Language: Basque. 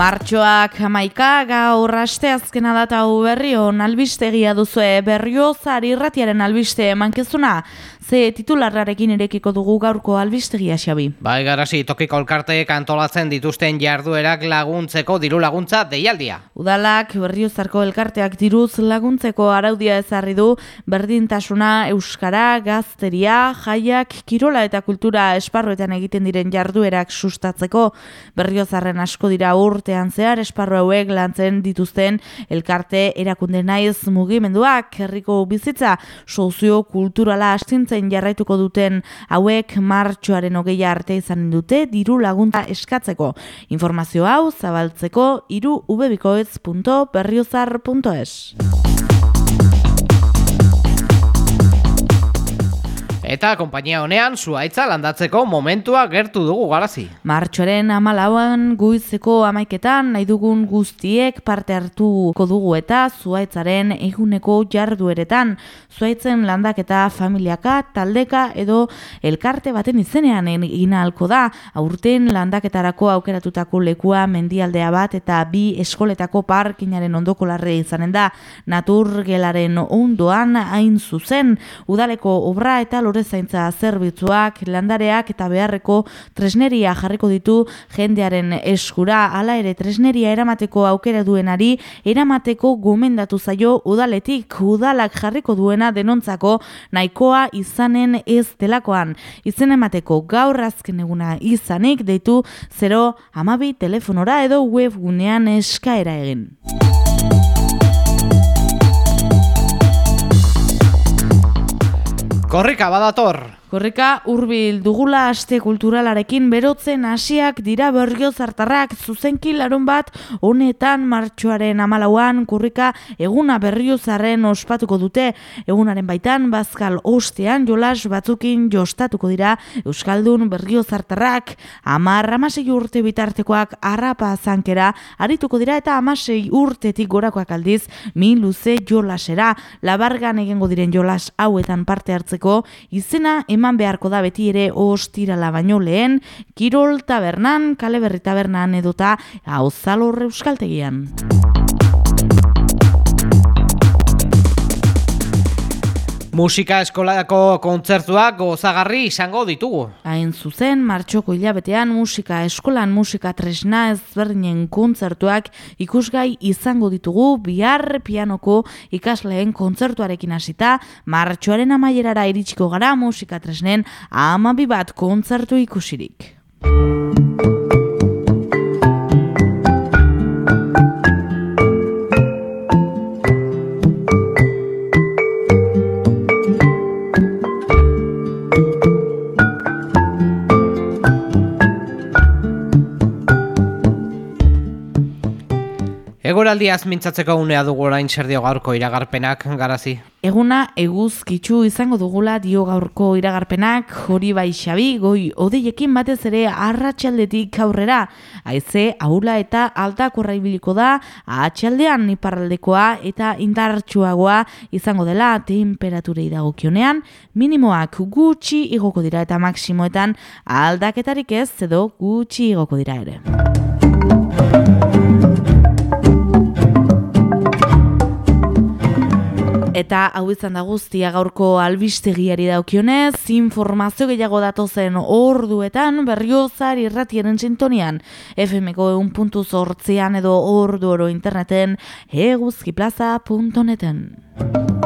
Martxoak hamaika gaur aste azkena data berri on albistegia duzue berriozar irratiaren albiste mankezuna ze titularrarekin irekiko dugu gaurko albistegia xabi. Bai garasi tokiko elkarteek antolatzen dituzten jarduerak laguntzeko diru laguntza deialdia. Udalak berriozarko elkarteak diruz laguntzeko araudia ezarri du berdintasuna euskara, gazteria, jaiak, kirola eta kultura esparruetan egiten diren jarduerak sustatzeko berriozarren asko dira urtean zehar esparru hauek lantzen dituzten elkarte erakunde naiz mugimenduak herriko bizitza sozio kulturala astintzen jarraituko duten hauek martxoaren hogeia arte izan dute diru lagunta eskatzeko. Informazio hau zabaltzeko iru Eta konpainia honean zuaitza landatzeko momentua gertu dugu garazi. Martxoaren amalauan guizeko amaiketan nahi dugun guztiek parte hartuko dugu eta zuaitzaren eguneko jardueretan. Zuaitzen landaketa familiaka, taldeka edo elkarte baten izenean egin halko da. Aurten landaketarako aukeratutako lekua mendialdea bat eta bi eskoletako parkinaren ondoko larre izanen da. Naturgelaren ondoan hain zuzen udaleko obra eta lore zaintza zerbitzuak, landareak eta beharreko tresneria jarriko ditu jendearen eskura, hala ere tresneria eramateko aukera duenari, eramateko gomendatu zaio udaletik, udalak jarriko duena denontzako nahikoa izanen ez delakoan. Izen emateko gaur azken eguna izanik deitu 0 amabi telefonora edo webgunean eskaera egin. Korrika badator! Korrika hurbil dugula aste kulturalarekin berotzen hasiak dira berrio zartarrak. Zuzenki larun bat honetan martxoaren amalauan kurrika eguna berrio zarren ospatuko dute. Egunaren baitan bazkal ostean jolas batzukin jostatuko dira Euskaldun berrio zartarrak. Amar amasei urte bitartekoak arrapa zankera arituko dira eta amasei urtetik gorakoak aldiz mi luze jolasera. Labargan egingo diren jolas hauetan parte hartzeko izena eman beharko da beti ere ostirala baino lehen, Kirol tabernan, kale berri tabernan edota hau zalorre euskaltegian. Musika eskolako kontzertuak gozagarri izango ditugu. Hain zuzen, martxoko hilabetean musika eskolan musika tresna ezberdinen kontzertuak ikusgai izango ditugu bihar pianoko ikasleen kontzertuarekin hasita martxoaren amaierara iritsiko gara musika tresnen amabi bat kontzertu ikusirik. Egoraldiaz mintzatzeko unea dugu orain zer dio gaurko iragarpenak garazi. Eguna eguzkitzu izango dugula dio gaurko iragarpenak hori bai xabi goi odeiekin batez ere arratsaldetik aurrera. Haize aula eta altakorra ibiliko da atxaldean iparraldekoa eta indartsuagoa izango dela temperaturei dagokionean minimoak gutxi igoko dira eta maksimoetan aldaketarik ez edo gutxi igoko dira ere. Eta hau izan da guztia gaurko albistegiari daukionez, informazio gehiago datozen orduetan berriozar irratiaren sintonian, FMko egun puntu edo ordu oro interneten eguzkiplaza.neten.